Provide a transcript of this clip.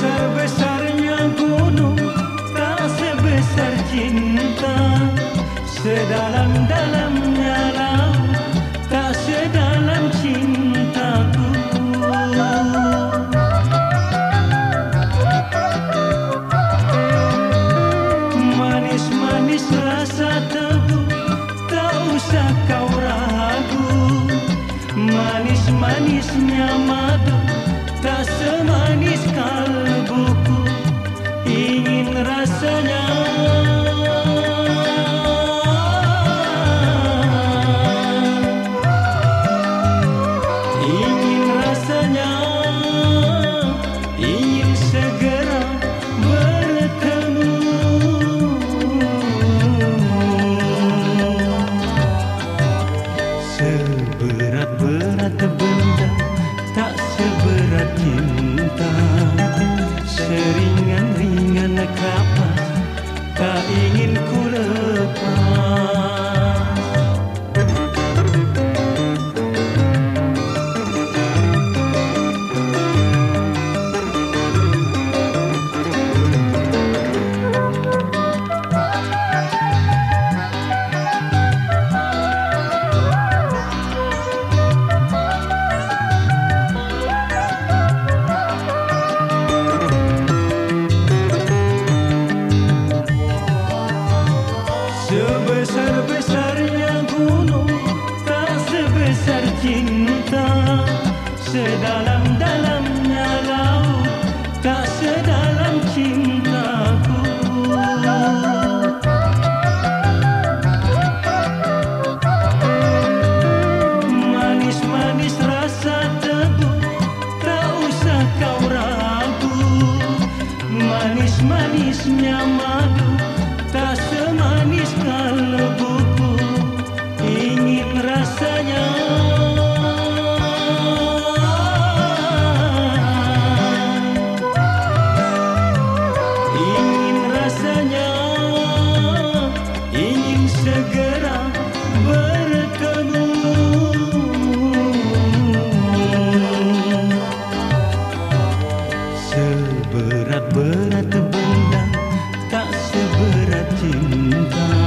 Sebesar-besarnya gunung tak sebesar cinta. Sedalam-dalamnya laut tak sedalam cintaku. Manis-manis rasa tebu tak usah kau ragu. Manis-manisnya madu semanis kalbuku ingin rasanya. Ingin rasanya ingin segera bertemu. Seberat-berat benda tak cinta. Seringan-ringan kapas tak ingin ku lepas cinta sedalam-dalamnya laut tak sedalam cintaku. Manis-manis rasa tebu tak usah kau ragu. Manis-manisnya madu 平凡